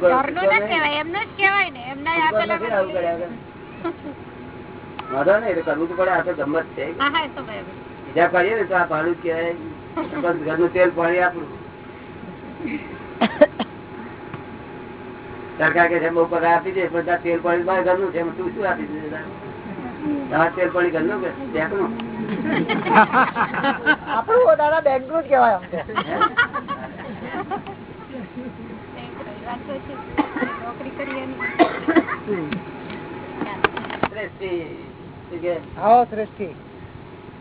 ઘરનું. કહેવાય કહેવાય તેલ પાણી આપણું. સરકાર કે છે બહુ પગાર આપી દે પણ તાર તેલ પાણી ઘરનું છે તું શું આપી દે આપણું દાદા બેંકનું જ કહેવાય આમ તો હે? વાત તો છે નોકરી કરીએ ને. શ્રેષ્ઠી. શું કે? આવો શ્રેષ્ઠી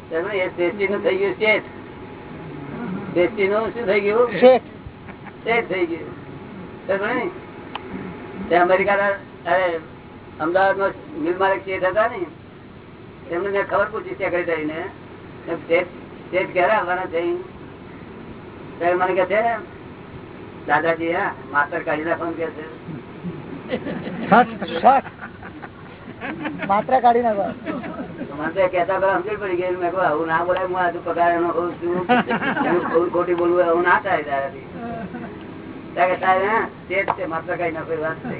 તમે એ શ્રેષ્ઠી નું થઈ ગયું શેઠ શ્રેષ્ઠી નું શું થઈ ગયું શેઠ શેઠ થઈ ગયું સમજો તે અમેરિકાના અરે અમદાવાદ મિલ માલિક શેઠ હતા ને તેમને મેં ખબર પૂછી સેક્રેટરીને શેઠ ક્યારે આવવાના છે ત્યારે મને કે છે દાદાજી હા માસ્ટર કાઢી નાખવાનું કે છે. માત્ર કાઢી નાખો. મને તો પેલા સમજણ પડી ગઈ. મેં કહ્યું આવું ના બોલાય હું આજુ પગાર એનો હોઉં છું. ખોટી બોલવું એવું ના થાય તારાથી. ત્યાં કે હા છે માત્ર કઈ ના વાત છે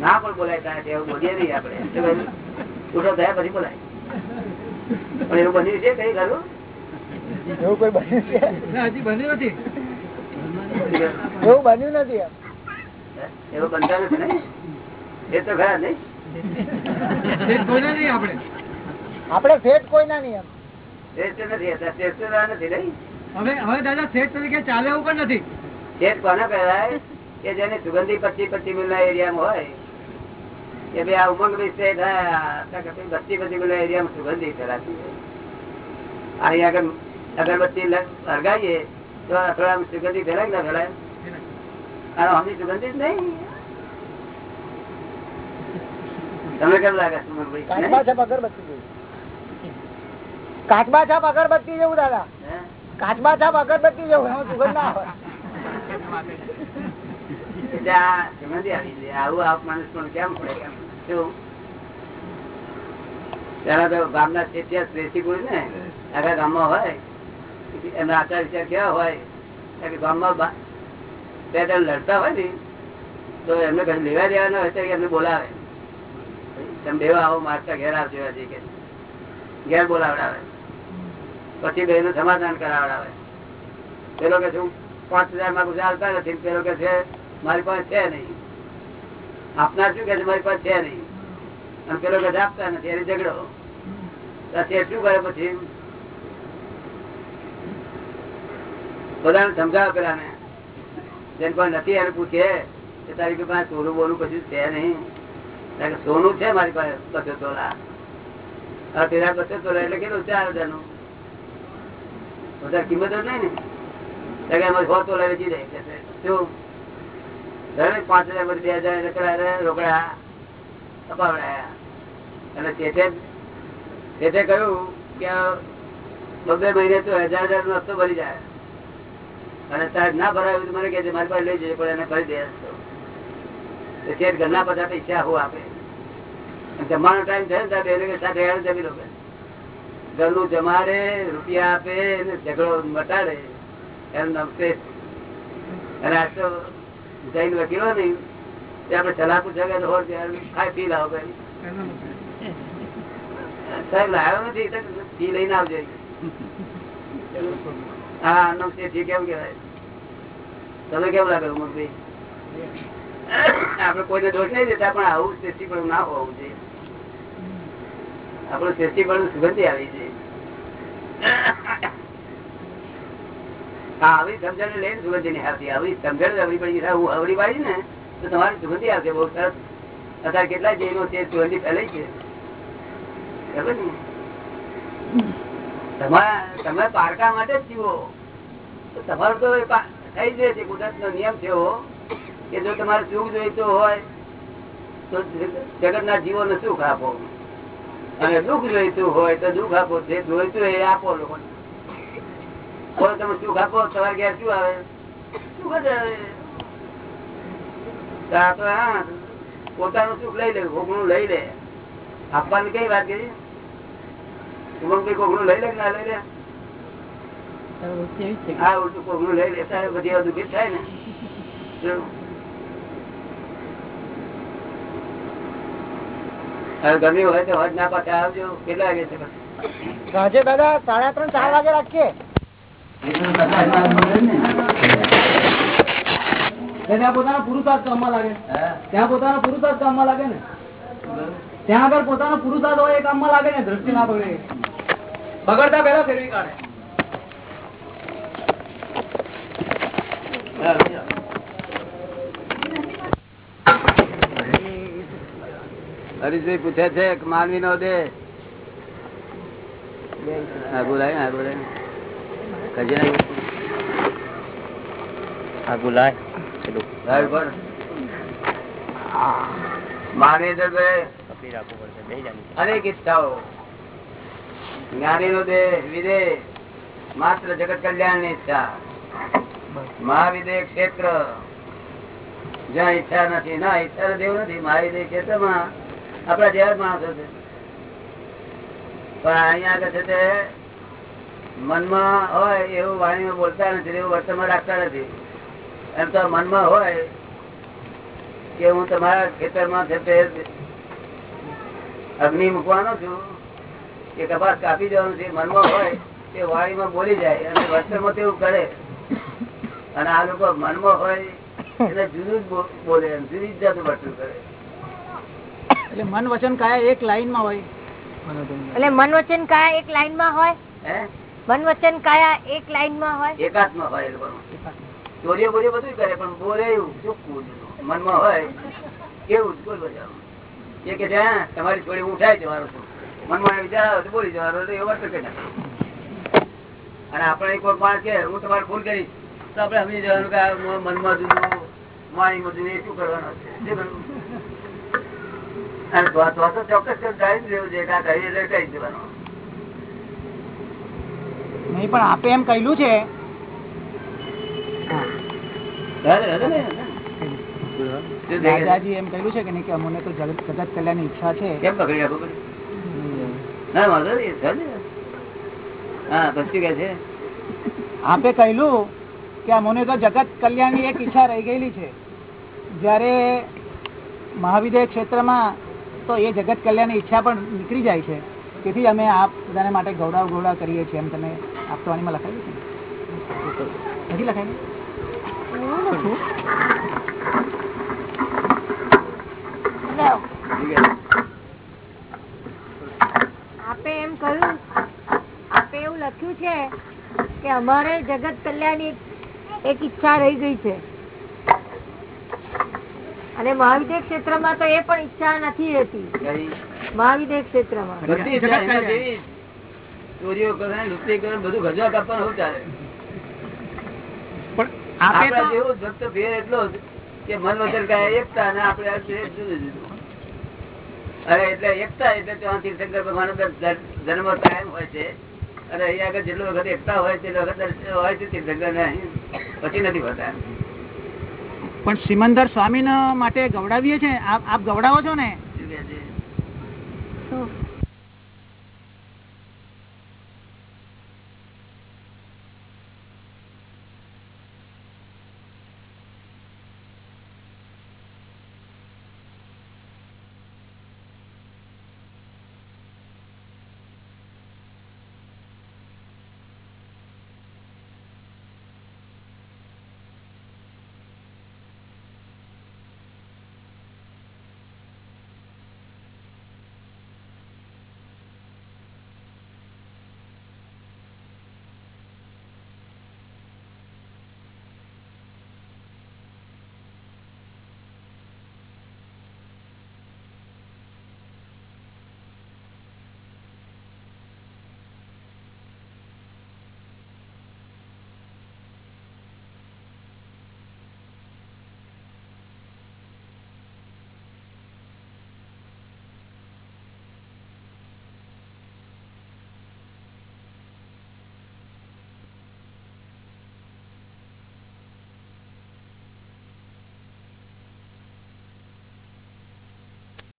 ના પણ બોલાય તારે એવું બોલીએ નહીં આપણે. છૂટો થયા પછી બોલાય. પણ એવું બન્યું છે કઈ ખરું એવું કોઈ બન્યું છે? હજી બન્યું નથી. એવું બન્યું નથી એવું બનતા નથી ને? એ તો ખરા નહીં. તે આપણે. આપણે શેઠ કોઈ ના નહીં નથી હતા શ્રેષ્ઠ નથી નહીં. હવે હવે દાદા શેઠ તરીકે ચાલે એવું પણ નથી. શેઠ કોને કહેવાય? કે જેને સુગંધી પચી પચી મિલ ના એરિયામાં હોય કે ભાઈ આ ઉમંગ બી બત્તી બધી પચીસ એરિયામાં સુગંધી ફેલાતી અહીંયા આગળ અગરબત્તી સળગાવીએ તો થોડા સુગંધી ફેલાય ના ફેલાય અને આમની સુગંધી જ નહીં. તમને કેમ લાગે અગરબત્તી જેવું કાચબા છાપ અગરબત્તી જેવું દાદા? કાચબા છાપ અગરબત્તી જેવું સુગંધ ના હોય. સુગંધી આવી. આવું આપ માણસ પણ કેમ પડે? કેમ શું પેલા તો ગામના શેઠિયા ને આખા ગામમાં હોય, એમના આચાર વિચાર કેવા હોય કે ગામમાં બા- ત્રણ લડતા હોય ને, તો એમને કઈ લેવા દેવાના હોય તો એમને બોલાવે. તમે દેવા આવો મારતા ઘેર આવજો હજી કે. ઘેર બોલાવડાવે. પછી બે નું સમાધાન કરાવડાવે. પેલો કે શું પાંચ હજારમાં ચાલતા નથી. પેલો કે છે, મારી પાસે છે નહીં. આપનાર શું કે મારી પાસે છે નહીં. પેલો કે આપતા નથી, એને ઝઘડો. શું કરે પછી? બધાને સમજાવે પેલા ને જેને કોઈ નથી, એને પૂછે કે તારી પાસે સોનું બોલું પછી છે નહીં? સોનું છે મારી પાસે, બસો તોલા હા તેરા બસો તોલા એટલે કેટલું ચાર હજારનું વધારે કિંમત જ નહીં ને. એમાં સો તોલા વેચી દે. શું? પાંચ હજાર પછી બે હજાર રોકડા. અપાવડાયા અને કહ્યું કે બબે મહિને તો હજાર હજાર નો હસ્તો ભરી જાય. અને તારે ના ભરાયું મને કે મારી પાસે લઈ જજો, પણ એને કરી દે ઘરના બધા પૈસા હું આપે. જમવાનો ટાઈમ થયો ને ત્યારે બેને સાથે જમી લો ઘરનું જમાડે, રૂપિયા આપે, ને ઝઘડો મટાડે. એનું નામ શ્રેષ્ઠ અને આ તો જૈન વકીલો નહીં. આપણે સલાહ પૂછે કે હોર ખાઈ પી લાવો સાહેબ લાવ્યો નથી પી લઈને આવજો. હા નમસ્તે કેમ કેવાય તમે કેમ લાગે ઉમરભાઈ આપડે કોઈને દોષ નહીં દેતા, પણ આવું શેઠી પણ ના હોવું જોઈએ. આપણું શેઠી પણ સુગંધી આવી છે. હા, આવી સમજણ લઈને સુગંધી ની આવતી આવી સમજણ અવળી પડી અવળી પાડી ને તો તમારી સુગંધી આવશે, બહુ સરસ. અત્યારે કેટલા જૈનો છે સુગંધી ફેલાઈ છે. તમે પારકા માટે જ જીવો. તમારો તો થઈ જાય છે કુદરત નો નિયમ છે કે જો તમારે સુખ જોઈતું હોય, તો જગત ના જીવો ને સુખ આપો. અને દુઃખ જોઈતું હોય, તો દુઃખ આપો. જે જોઈતું હોય એ આપો લોકો તમે સુખ આપો, તમારે ઘેર શું આવે? સુખ જ આવે. પોતાનું સુખ લઈ લે કોકનું લઈ લે. આપવાની કઈ વાત કરી? ઉમંગભાઈ કોકનું લઈ લે ના લઈ લે? હા ઉલટું કોકનું લઈ લે ત્યારે બધી દુઃખી થાય ને. ગમ્યું હોય તો હજ ના પાસે આવજો. કેટલા વાગે છે? સાંજે દાદા સાડા ત્રણ ચાર વાગે રાખીએ. ત્યાં પોતાનો પુરુષાર્થ કામમાં લાગે. ત્યાં પોતાનો પુરુષાર્થ કામમાં લાગે ને. ત્યાં આગળ પોતાનો પુરુષાર્થ હોય એ કામમાં લાગે ને દ્રષ્ટિ ના બગડે બગડતા પેલા ફેરવી કાઢે. હરીશભાઈ પૂછે છે માનવી નો દે. આગુ લાય આગુ અનેક ઈચ્છાઓ. જ્ઞાની નો દે વિદે માત્ર જગત કલ્યાણની ઈચ્છા. મહાવિદે ક્ષેત્ર. જ્યાં ઈચ્છા નથી. ના ઈચ્છા દેવું નથી. મહાવિદે ક્ષેત્રમાં આપડા જેવા માણસો છે. પણ અહીંયા આગળ છે તે મનમાં હોય એવું વાણીમાં બોલતા નથી એવું વર્તનમાં રાખતા નથી. એમ તો મનમાં હોય કે હું તમારા ખેતરમાં છે તે અગ્નિ મૂકવાનો છું કે કપાસ કાપી દેવાનું છે મનમાં હોય તે વાળીમાં બોલી જાય અને વર્તનમાં તેવું કરે. અને આ લોકો મનમાં હોય એટલે જુદું જ બોલે જુદી જ વર્તન કરે. એટલે મન વચન કાયા એક લાઈનમાં હોય. એટલે મન વચન કાયા એક લાઈનમાં હોય? હે? મન વચન કાયા એક લાઈનમાં હોય? એકાત્મ હોય એ લોકોનું. ચોરીઓ બોરીઓ બધું કરે, પણ બોલે એવું મનમાં હોય જ બોલ? એ કે ત્યાં તમારી છોડી ઉઠાય જવાનો છું. મનમાં વિચાર બોલી જવાનો એ વર્તન કરી. અને આપણે કોઈ માણસ કે, હું તમારે ફોન કરીશ તો આપણે સમજી જવાનું કે મનમાં જુદું વાણીમાં જુદું, એ શું કરવાનું છે? ચોક્કસ જાણી દેવું છે, કે આ કહી એટલે કહી દેવાનું. નહીં, પણ આપે એમ કહ્યું છે હલે, હલે ને, હલે. શું દેખાય? દાદાજી એમ કહ્યું છે કે નહીં કે અમને તો જગત જગત કલ્યાણની ઈચ્છા છે. કેમ પકડી રાખો ના વાંધો હા પછી કે છે. આપે કહ્યું કે અમને તો જગત કલ્યાણની એક ઈચ્છા રહી ગયેલી છે. જ્યારે મહાવિદ્ય ક્ષેત્રમાં તો એ જગત કલ્યાણની ઈચ્છા પણ નીકળી જાય છે. તેથી અમે આપ બધાને માટે ગૌડાવ ગૌડાવ કરીએ છીએ. એમ તમે આપવાની લખાયું છે? નથી લખાય? આપે એમ કહ્યું આપે એવું લખ્યું છે કે અમારે જગત કલ્યાણની એક ઈચ્છા રહી ગઈ છે. અને મહાવિદ્ય ક્ષેત્રમાં તો એ પણ ઈચ્છા નથી રહેતી. મહાવિદ્ય ક્ષેત્રમાં. ચોરીઓ કરે કરે બધું ગજવા કાપવાનું પણ આપે તો જેવું ફક્ત ફેર એટલો જ કે મન વચન કાયા એકતા અને આપણે જુદું જુદું. અરે એટલે એકતા એટલે ત્યાં તીર્થંકર ભગવાન જન્મ કાયમ હોય છે. અને અહીંયા આગળ જેટલો વખત એકતા હોય તે વખત હોય છે તીર્થંકર ને અહીં. પછી નથી હોતા. પણ સિમંદર સ્વામી માટે ગવડાવીએ છે? આપ આપ ગવડાવો છો ને? છે?